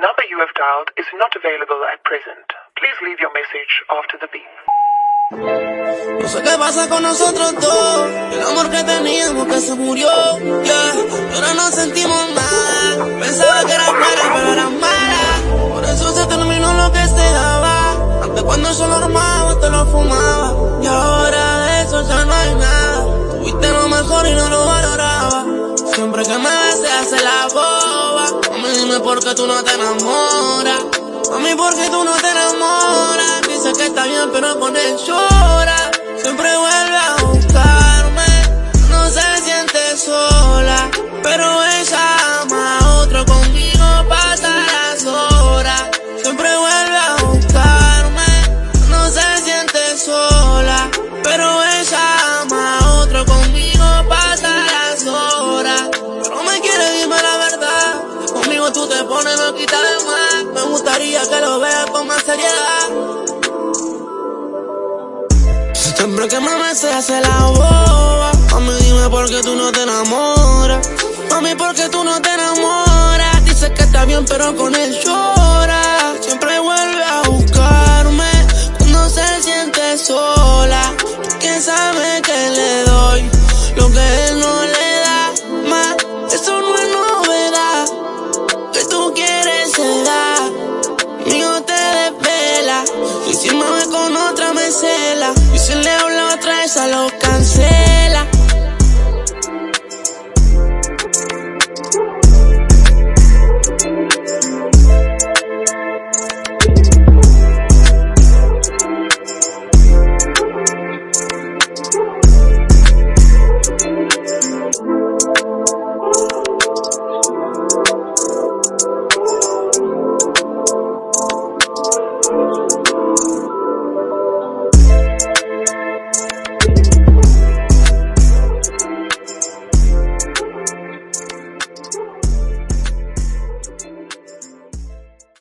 number you have dialed is not available at present. Please leave your message after the beep. No sé qué pasa con nosotros dos. El amor que teníamos que se murió. Yeah. Ahora no sentimos nada. Pensaba que era buena, pero era mala. Por eso se terminó lo que se daba. Antes cuando yo lo armaba, te lo fumaba. Y ahora de eso ya no hay nada. Tuviste lo mejor y no lo valoraba. Siempre que me se hace la boba. Mami, dime por qué tú no te enamoras. Mami, ¿por qué tú no te enamoras? Dice que está bien, pero con él llora. Siempre vuelve a Tú te pones loquita de más. Me gustaría que lo veas con más seriedad. Siempre que me se hace la boba. Mami, dime por qué tú no te enamoras. Mami, por qué tú no te enamoras. Dice que está bien, pero con él llora. Habla otra